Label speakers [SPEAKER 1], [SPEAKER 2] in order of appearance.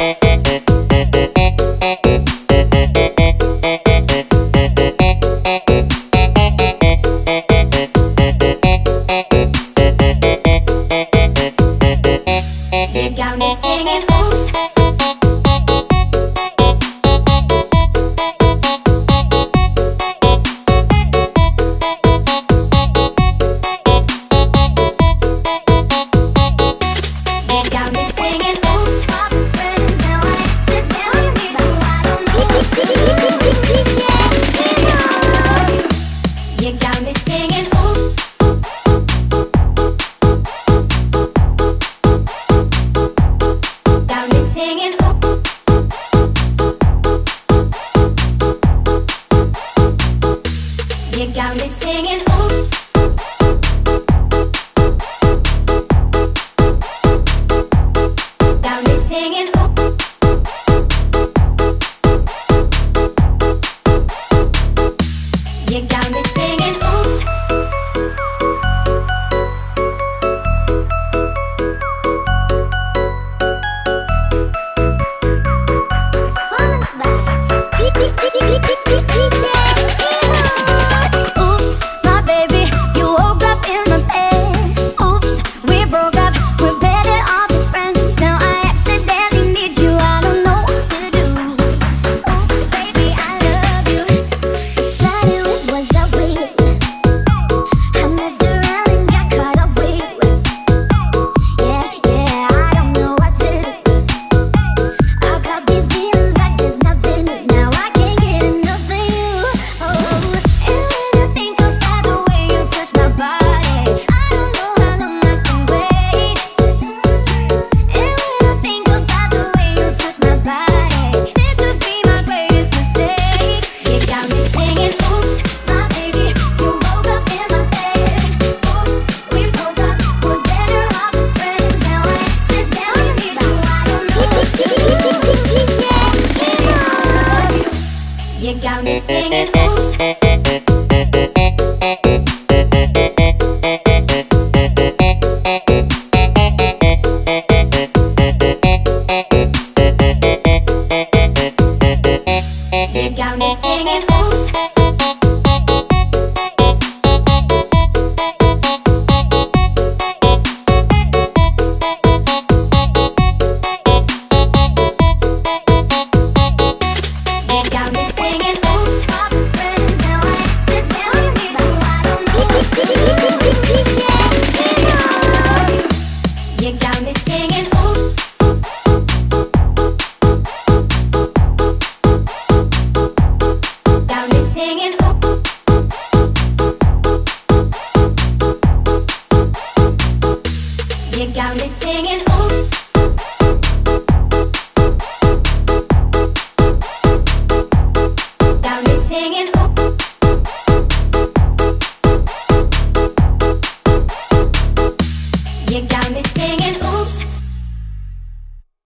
[SPEAKER 1] You got me singing ooh. your gown is singing, ooh. You got me singing oops. singing, ooh.